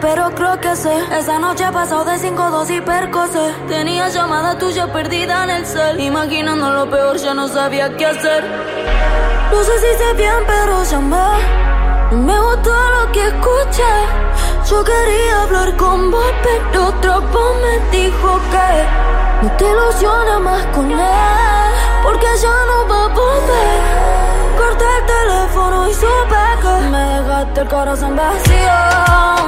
pero creo que sé. Esa noche pasó de 5 2 y percose. Tenía llamada tuya perdida en el cel. Imaginando lo peor, ya no sabía qué hacer. Sé si sé bien, pero llamé. Me gustó lo que escuché. Yo quería hablar con vos, pero otro voz me dijo que no te ilusiona más con él, porque ya no va a volver. Corté el teléfono y supe que me dejaste el corazón vacío.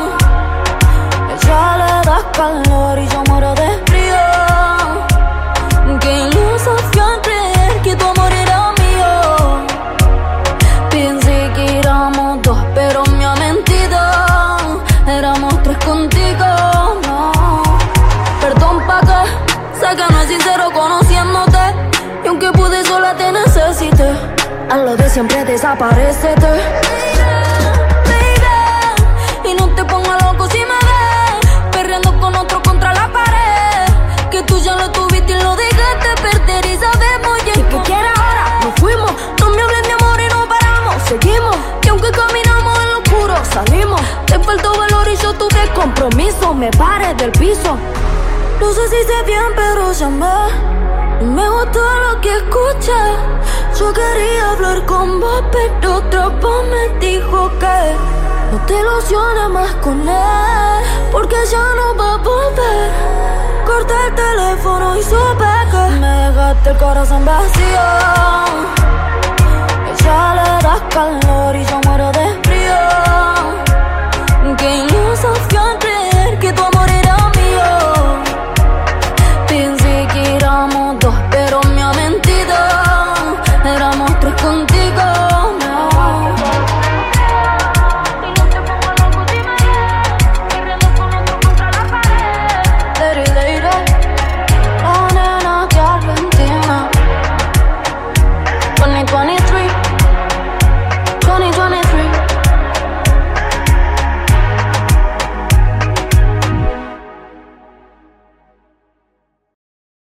Que, que no es sincero conociéndote. Y aunque pude sola te necesité. A lo de siempre desaparecete. Baby, y no te pongas loco si me ves. Perreando con otro contra la pared. Que tú ya lo tuviste y lo dejaste perder. Y sabemos. ¿Y qué quieres ahora? Nos fuimos. No me hables de amor y no paramos. Seguimos. Y aunque caminamos en lo oscuro, salimos. Te faltó valor y yo tuve compromiso. Me paré del piso. No sé si sé bien, pero llamé. Me gustó lo que escuché. Yo quería hablar con vos, pero otro voz me dijo que no te ilusiones más con él, porque ya no va a volver. Corté el teléfono y supe que me dejaste el corazón vacío. Ella le das calor